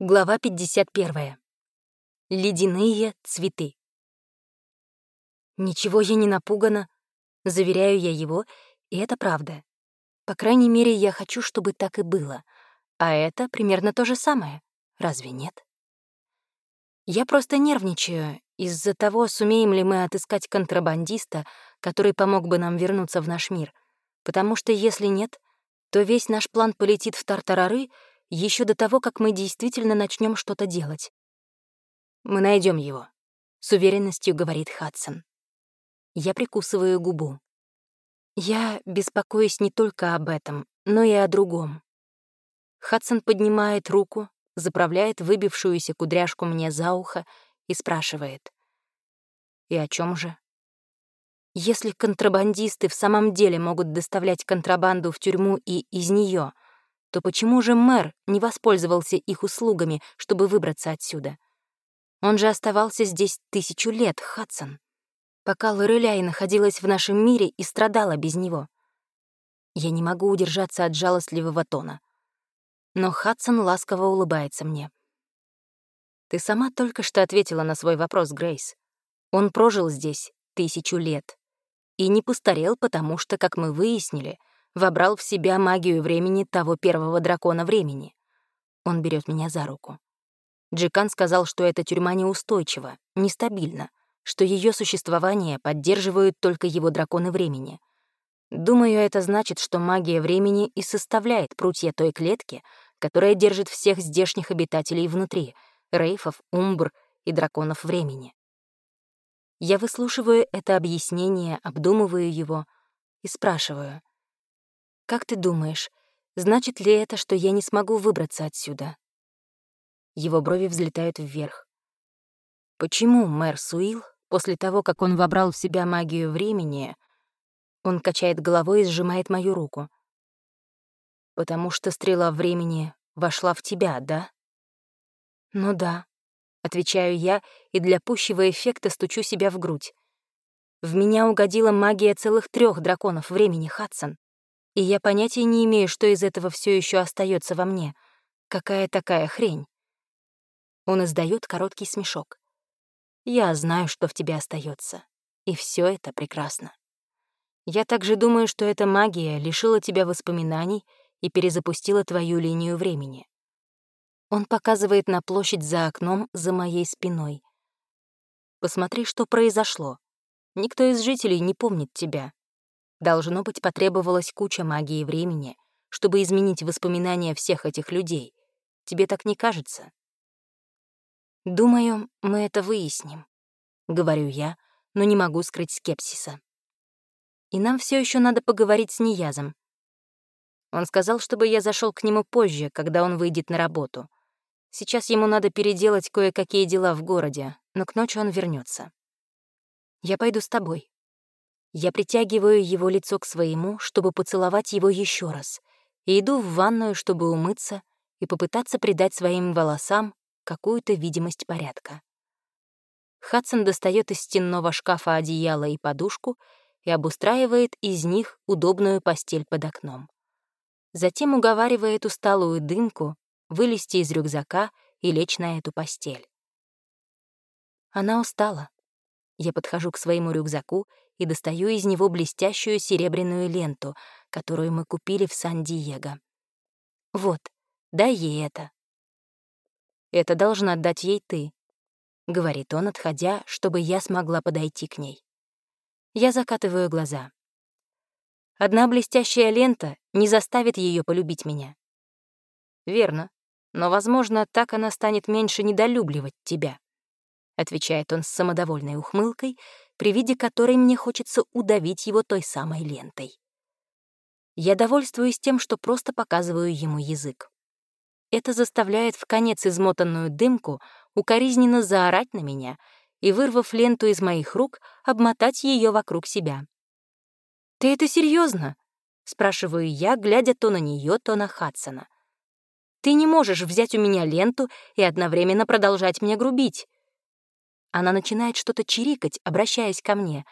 Глава 51. Ледяные цветы. Ничего я не напугана, заверяю я его, и это правда. По крайней мере, я хочу, чтобы так и было. А это примерно то же самое. Разве нет? Я просто нервничаю из-за того, сумеем ли мы отыскать контрабандиста, который помог бы нам вернуться в наш мир. Потому что если нет, то весь наш план полетит в тартарары — еще до того, как мы действительно начнем что-то делать. «Мы найдем его», — с уверенностью говорит Хадсон. Я прикусываю губу. Я беспокоюсь не только об этом, но и о другом. Хадсон поднимает руку, заправляет выбившуюся кудряшку мне за ухо и спрашивает. «И о чем же?» Если контрабандисты в самом деле могут доставлять контрабанду в тюрьму и из нее, то почему же мэр не воспользовался их услугами, чтобы выбраться отсюда? Он же оставался здесь тысячу лет, Хадсон, пока Лореляй находилась в нашем мире и страдала без него. Я не могу удержаться от жалостливого тона. Но Хадсон ласково улыбается мне. Ты сама только что ответила на свой вопрос, Грейс. Он прожил здесь тысячу лет. И не постарел, потому что, как мы выяснили, вобрал в себя магию времени того первого дракона времени. Он берет меня за руку. Джекан сказал, что эта тюрьма неустойчива, нестабильна, что ее существование поддерживают только его драконы времени. Думаю, это значит, что магия времени и составляет прутья той клетки, которая держит всех здешних обитателей внутри — рейфов, умбр и драконов времени. Я выслушиваю это объяснение, обдумываю его и спрашиваю, как ты думаешь, значит ли это, что я не смогу выбраться отсюда?» Его брови взлетают вверх. Почему мэр Суил, после того, как он вобрал в себя магию времени, он качает головой и сжимает мою руку? «Потому что стрела времени вошла в тебя, да?» «Ну да», — отвечаю я и для пущего эффекта стучу себя в грудь. В меня угодила магия целых трех драконов времени, Хадсон и я понятия не имею, что из этого все еще остается во мне. Какая такая хрень? Он издает короткий смешок. Я знаю, что в тебе остается, и все это прекрасно. Я также думаю, что эта магия лишила тебя воспоминаний и перезапустила твою линию времени. Он показывает на площадь за окном за моей спиной. Посмотри, что произошло. Никто из жителей не помнит тебя. Должно быть, потребовалась куча магии времени, чтобы изменить воспоминания всех этих людей. Тебе так не кажется? Думаю, мы это выясним, — говорю я, но не могу скрыть скепсиса. И нам все еще надо поговорить с Ниязом. Он сказал, чтобы я зашел к нему позже, когда он выйдет на работу. Сейчас ему надо переделать кое-какие дела в городе, но к ночи он вернется. Я пойду с тобой. Я притягиваю его лицо к своему, чтобы поцеловать его еще раз, и иду в ванную, чтобы умыться и попытаться придать своим волосам какую-то видимость порядка. Хадсон достает из стенного шкафа одеяло и подушку и обустраивает из них удобную постель под окном. Затем уговаривает усталую дымку вылезти из рюкзака и лечь на эту постель. Она устала. Я подхожу к своему рюкзаку и достаю из него блестящую серебряную ленту, которую мы купили в Сан-Диего. «Вот, дай ей это». «Это должна отдать ей ты», — говорит он, отходя, чтобы я смогла подойти к ней. Я закатываю глаза. Одна блестящая лента не заставит ее полюбить меня. Верно, но, возможно, так она станет меньше недолюбливать тебя, отвечает он с самодовольной ухмылкой при виде которой мне хочется удавить его той самой лентой. Я довольствуюсь тем, что просто показываю ему язык. Это заставляет в конец измотанную дымку укоризненно заорать на меня и, вырвав ленту из моих рук, обмотать ее вокруг себя. «Ты это серьезно? спрашиваю я, глядя то на нее, то на Хадсона. «Ты не можешь взять у меня ленту и одновременно продолжать мне грубить. Она начинает что-то чирикать, обращаясь ко мне,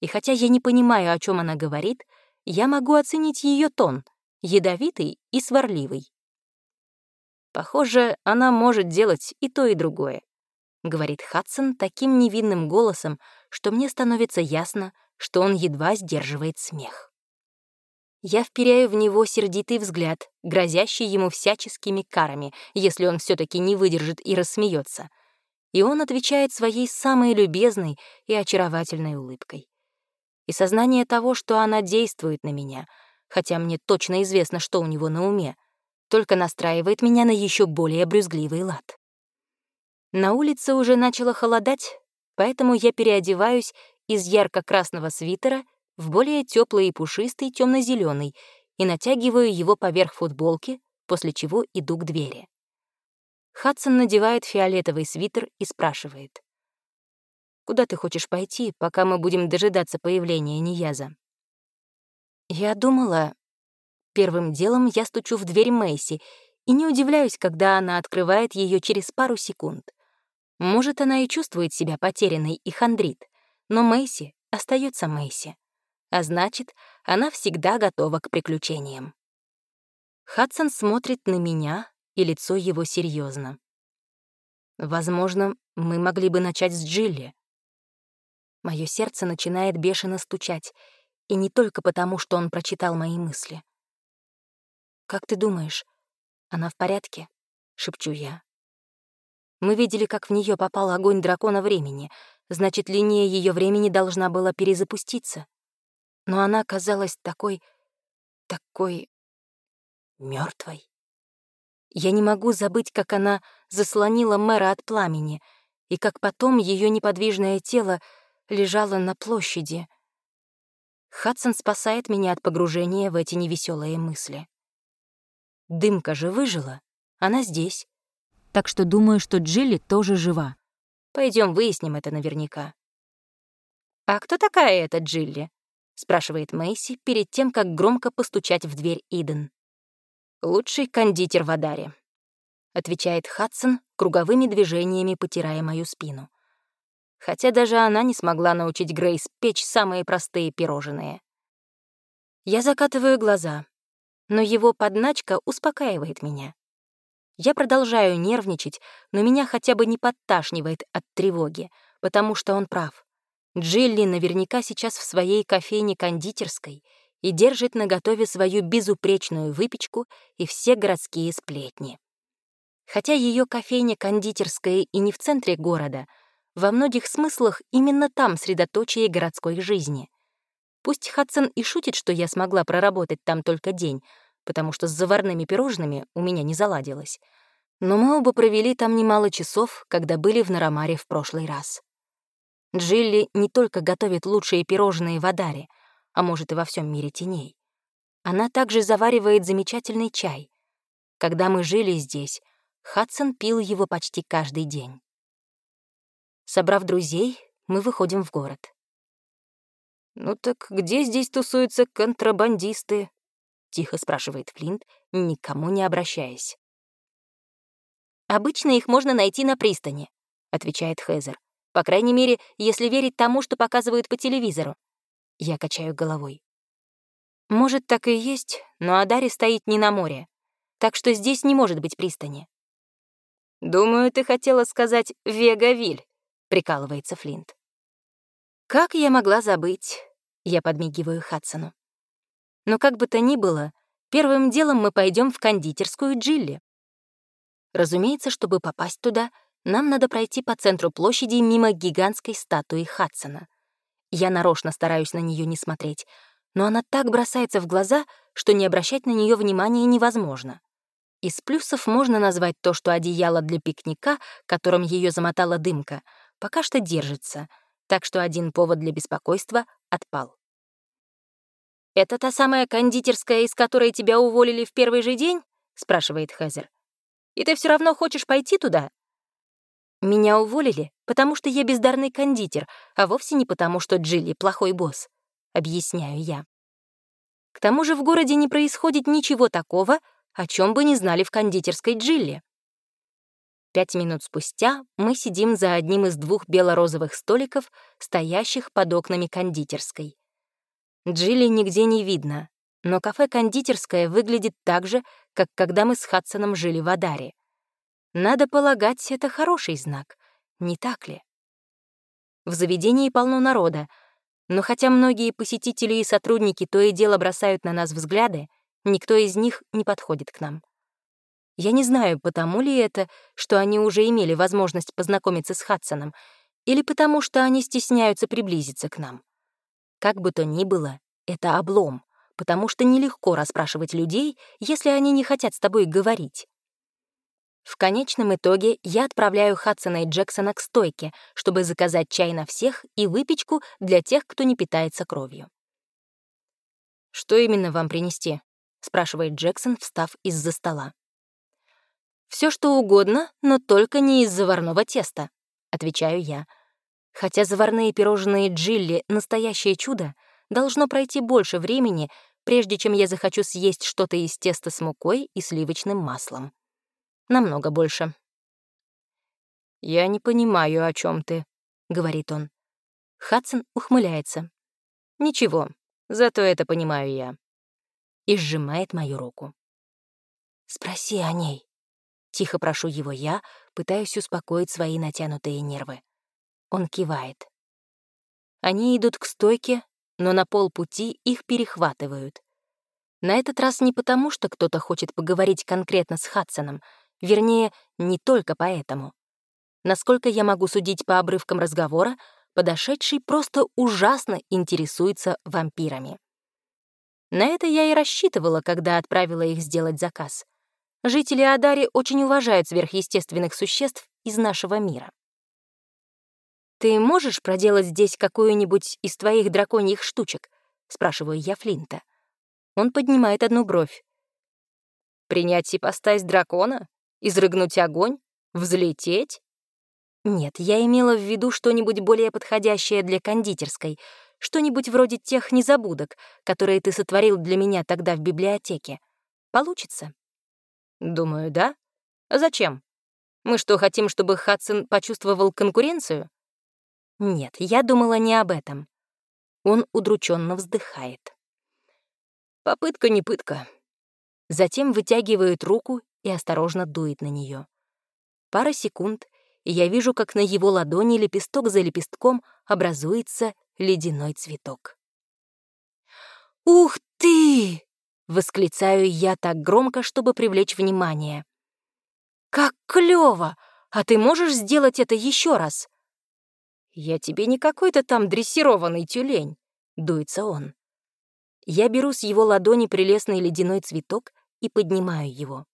и хотя я не понимаю, о чем она говорит, я могу оценить ее тон — ядовитый и сварливый. Похоже, она может делать и то, и другое», — говорит Хадсон таким невинным голосом, что мне становится ясно, что он едва сдерживает смех. Я вперяю в него сердитый взгляд, грозящий ему всяческими карами, если он все таки не выдержит и рассмеется. И он отвечает своей самой любезной и очаровательной улыбкой. И сознание того, что она действует на меня, хотя мне точно известно, что у него на уме, только настраивает меня на еще более брюзгливый лад. На улице уже начало холодать, поэтому я переодеваюсь из ярко-красного свитера в более теплый и пушистый темно-зеленый и натягиваю его поверх футболки, после чего иду к двери. Хадсон надевает фиолетовый свитер и спрашивает. «Куда ты хочешь пойти, пока мы будем дожидаться появления Нияза?» Я думала... Первым делом я стучу в дверь Мэйси и не удивляюсь, когда она открывает ее через пару секунд. Может, она и чувствует себя потерянной и хандрит, но Мэйси остается Мэйси а значит, она всегда готова к приключениям. Хадсон смотрит на меня, и лицо его серьезно. Возможно, мы могли бы начать с Джилли. Мое сердце начинает бешено стучать, и не только потому, что он прочитал мои мысли. «Как ты думаешь, она в порядке?» — шепчу я. Мы видели, как в нее попал огонь дракона времени, значит, линия ее времени должна была перезапуститься но она казалась такой... такой... мертвой. Я не могу забыть, как она заслонила мэра от пламени, и как потом ее неподвижное тело лежало на площади. Хадсон спасает меня от погружения в эти невеселые мысли. Дымка же выжила, она здесь. Так что думаю, что Джилли тоже жива. Пойдем выясним это наверняка. «А кто такая эта Джилли?» — спрашивает Мэйси перед тем, как громко постучать в дверь Иден. «Лучший кондитер в Адаре», — отвечает Хадсон, круговыми движениями потирая мою спину. Хотя даже она не смогла научить Грейс печь самые простые пирожные. Я закатываю глаза, но его подначка успокаивает меня. Я продолжаю нервничать, но меня хотя бы не подташнивает от тревоги, потому что он прав. Джилли наверняка сейчас в своей кофейне-кондитерской и держит наготове свою безупречную выпечку и все городские сплетни. Хотя ее кофейня-кондитерская и не в центре города, во многих смыслах именно там средоточие городской жизни. Пусть Хадсон и шутит, что я смогла проработать там только день, потому что с заварными пирожными у меня не заладилось. Но мы оба провели там немало часов, когда были в Нарамаре в прошлый раз. Джилли не только готовит лучшие пирожные в Адаре, а может и во всем мире теней. Она также заваривает замечательный чай. Когда мы жили здесь, Хадсон пил его почти каждый день. Собрав друзей, мы выходим в город. «Ну так где здесь тусуются контрабандисты?» — тихо спрашивает Флинт, никому не обращаясь. «Обычно их можно найти на пристани», — отвечает Хезер. По крайней мере, если верить тому, что показывают по телевизору. Я качаю головой. Может, так и есть, но Адари стоит не на море, так что здесь не может быть пристани. «Думаю, ты хотела сказать Вегавиль», — прикалывается Флинт. «Как я могла забыть?» — я подмигиваю Хадсону. «Но как бы то ни было, первым делом мы пойдем в кондитерскую Джилли. Разумеется, чтобы попасть туда — нам надо пройти по центру площади мимо гигантской статуи Хадсона. Я нарочно стараюсь на нее не смотреть, но она так бросается в глаза, что не обращать на нее внимания невозможно. Из плюсов можно назвать то, что одеяло для пикника, которым ее замотала дымка, пока что держится, так что один повод для беспокойства отпал. «Это та самая кондитерская, из которой тебя уволили в первый же день?» — спрашивает Хезер. «И ты все равно хочешь пойти туда?» Меня уволили, потому что я бездарный кондитер, а вовсе не потому, что Джилли плохой босс. Объясняю я. К тому же в городе не происходит ничего такого, о чем бы не знали в кондитерской Джилли. Пять минут спустя мы сидим за одним из двух бело-розовых столиков, стоящих под окнами кондитерской. Джилли нигде не видно, но кафе-кондитерское выглядит так же, как когда мы с Хадсоном жили в Адаре — Надо полагать, это хороший знак, не так ли? В заведении полно народа, но хотя многие посетители и сотрудники то и дело бросают на нас взгляды, никто из них не подходит к нам. Я не знаю, потому ли это, что они уже имели возможность познакомиться с Хадсоном, или потому что они стесняются приблизиться к нам. Как бы то ни было, это облом, потому что нелегко расспрашивать людей, если они не хотят с тобой говорить. В конечном итоге я отправляю Хадсона и Джексона к стойке, чтобы заказать чай на всех и выпечку для тех, кто не питается кровью. «Что именно вам принести?» — спрашивает Джексон, встав из-за стола. Все что угодно, но только не из заварного теста», — отвечаю я. Хотя заварные пирожные Джилли — настоящее чудо, должно пройти больше времени, прежде чем я захочу съесть что-то из теста с мукой и сливочным маслом. Намного больше. «Я не понимаю, о чем ты», — говорит он. Хадсон ухмыляется. «Ничего, зато это понимаю я». И сжимает мою руку. «Спроси о ней», — тихо прошу его я, пытаясь успокоить свои натянутые нервы. Он кивает. Они идут к стойке, но на полпути их перехватывают. На этот раз не потому, что кто-то хочет поговорить конкретно с Хадсоном — Вернее, не только поэтому. Насколько я могу судить по обрывкам разговора, подошедший просто ужасно интересуется вампирами. На это я и рассчитывала, когда отправила их сделать заказ. Жители Адари очень уважают сверхъестественных существ из нашего мира. «Ты можешь проделать здесь какую-нибудь из твоих драконьих штучек?» — спрашиваю я Флинта. Он поднимает одну бровь. «Принять ипостась дракона? Изрыгнуть огонь? Взлететь? Нет, я имела в виду что-нибудь более подходящее для кондитерской, что-нибудь вроде тех незабудок, которые ты сотворил для меня тогда в библиотеке. Получится? Думаю, да. А зачем? Мы что, хотим, чтобы Хадсон почувствовал конкуренцию? Нет, я думала не об этом. Он удрученно вздыхает. Попытка не пытка. Затем вытягивает руку и осторожно дует на нее. Пара секунд, и я вижу, как на его ладони лепесток за лепестком образуется ледяной цветок. «Ух ты!» — восклицаю я так громко, чтобы привлечь внимание. «Как клёво! А ты можешь сделать это еще раз?» «Я тебе не какой-то там дрессированный тюлень», — дуется он. Я беру с его ладони прелестный ледяной цветок и поднимаю его.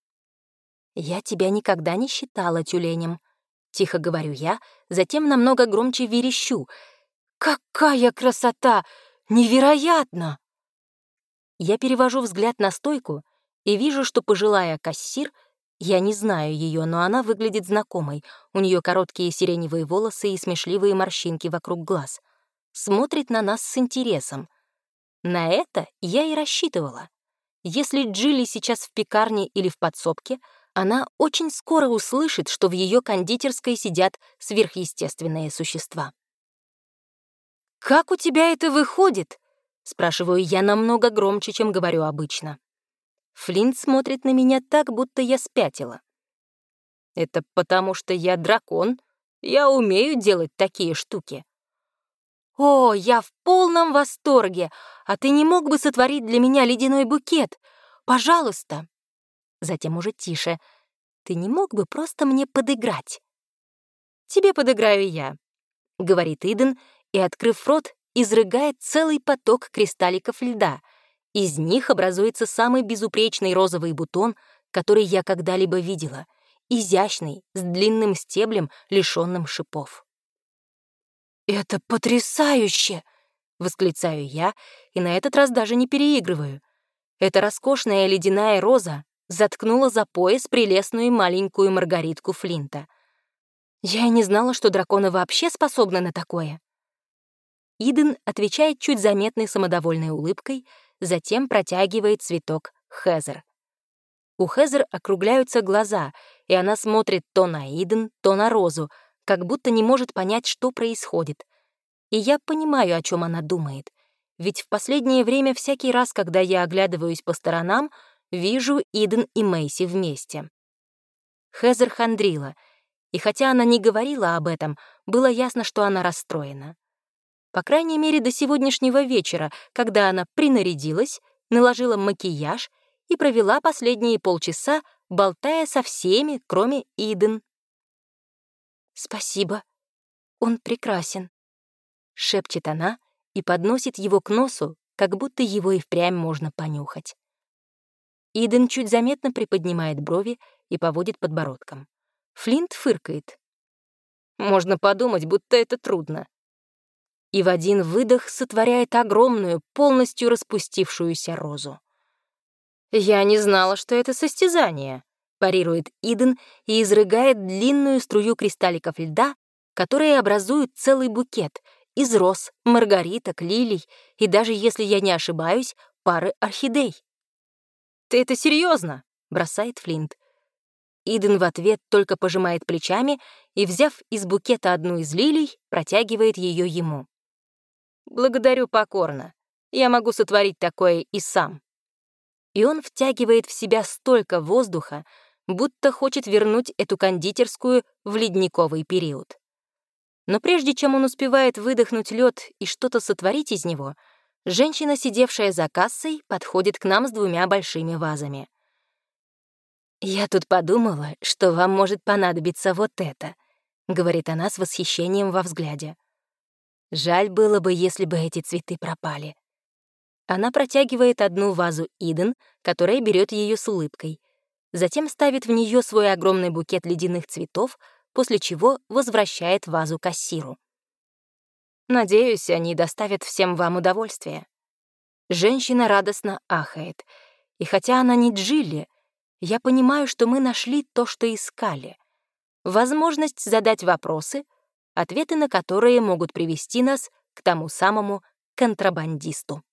«Я тебя никогда не считала тюленем», — тихо говорю я, затем намного громче верещу. «Какая красота! Невероятно!» Я перевожу взгляд на стойку и вижу, что пожилая кассир, я не знаю ее, но она выглядит знакомой, у нее короткие сиреневые волосы и смешливые морщинки вокруг глаз, смотрит на нас с интересом. На это я и рассчитывала. Если Джилли сейчас в пекарне или в подсобке — она очень скоро услышит, что в ее кондитерской сидят сверхъестественные существа. «Как у тебя это выходит?» — спрашиваю я намного громче, чем говорю обычно. Флинт смотрит на меня так, будто я спятила. «Это потому что я дракон. Я умею делать такие штуки». «О, я в полном восторге! А ты не мог бы сотворить для меня ледяной букет? Пожалуйста!» Затем уже тише. «Ты не мог бы просто мне подыграть?» «Тебе подыграю я», — говорит Иден, и, открыв рот, изрыгает целый поток кристалликов льда. Из них образуется самый безупречный розовый бутон, который я когда-либо видела, изящный, с длинным стеблем, лишённым шипов. «Это потрясающе!» — восклицаю я, и на этот раз даже не переигрываю. Эта роскошная ледяная роза заткнула за пояс прелестную маленькую Маргаритку Флинта. Я и не знала, что драконы вообще способны на такое. Иден отвечает чуть заметной самодовольной улыбкой, затем протягивает цветок Хезер. У Хезер округляются глаза, и она смотрит то на Иден, то на Розу, как будто не может понять, что происходит. И я понимаю, о чем она думает. Ведь в последнее время всякий раз, когда я оглядываюсь по сторонам, вижу Иден и Мэйси вместе. Хезер хандрила, и хотя она не говорила об этом, было ясно, что она расстроена. По крайней мере, до сегодняшнего вечера, когда она принарядилась, наложила макияж и провела последние полчаса, болтая со всеми, кроме Иден. «Спасибо. Он прекрасен», — шепчет она и подносит его к носу, как будто его и впрямь можно понюхать. Иден чуть заметно приподнимает брови и поводит подбородком. Флинт фыркает. «Можно подумать, будто это трудно». И в один выдох сотворяет огромную, полностью распустившуюся розу. «Я не знала, что это состязание», — парирует Иден и изрыгает длинную струю кристалликов льда, которые образуют целый букет из роз, маргариток, лилий и даже, если я не ошибаюсь, пары орхидей. «Ты это серьезно? бросает Флинт. Иден в ответ только пожимает плечами и, взяв из букета одну из лилий, протягивает ее ему. «Благодарю покорно. Я могу сотворить такое и сам» и он втягивает в себя столько воздуха, будто хочет вернуть эту кондитерскую в ледниковый период. Но прежде чем он успевает выдохнуть лед и что-то сотворить из него, женщина, сидевшая за кассой, подходит к нам с двумя большими вазами. «Я тут подумала, что вам может понадобиться вот это», — говорит она с восхищением во взгляде. «Жаль было бы, если бы эти цветы пропали. Она протягивает одну вазу Иден, которая берет ее с улыбкой. Затем ставит в нее свой огромный букет ледяных цветов, после чего возвращает вазу кассиру. Надеюсь, они доставят всем вам удовольствие. Женщина радостно ахает. И хотя она не Джилли, я понимаю, что мы нашли то, что искали. Возможность задать вопросы, ответы на которые могут привести нас к тому самому контрабандисту.